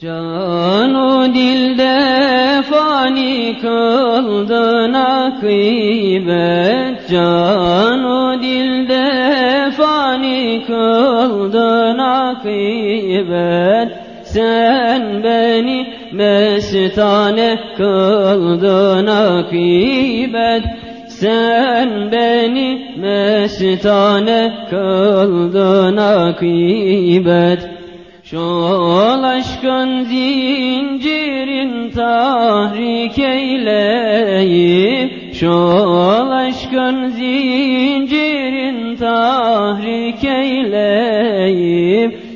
Canu dilde fani kıldın akıbet. Canu dilde fani kıldın akıbet. Sen beni mestane kıldın akıbet. Sen beni mestane kıldın akıbet Şol aşkın zincirin tahrik eyleyip Şol aşkın zincirin tahrik eyleyip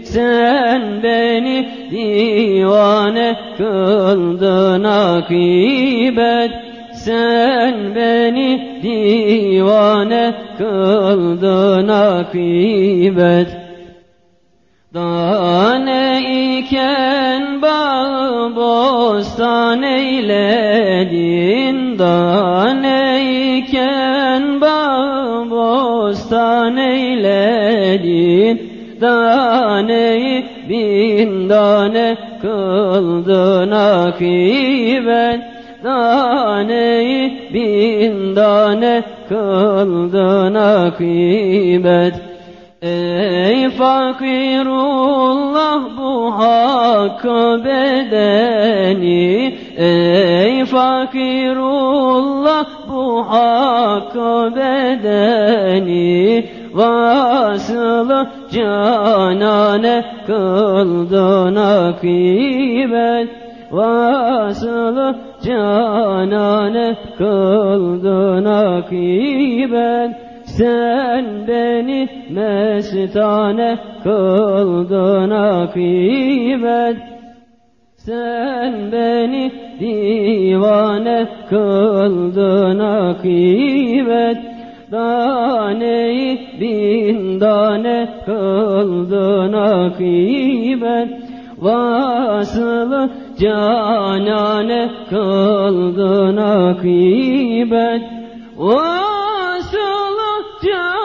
Sen beni divane kıldın akibet. Sen beni divane kıldın akibet. Dane bostan eyledin Dane iken bağ bostan eyledin Daneyi bin tane kıldın akibet Daneyi bin tane kıldın akibet Ey fakirullah bu hakkı bedeni. Ey fakirullah bu hakkı bedeni. Vasılı canane kıldın akibet. Vasılı canane kıldın akibet sen beni mestane kıldın akibet Sen beni divane kıldın akibet Daneyi bin tane kıldın akibet Vasılı canane kıldın akibet Oh! Yeah.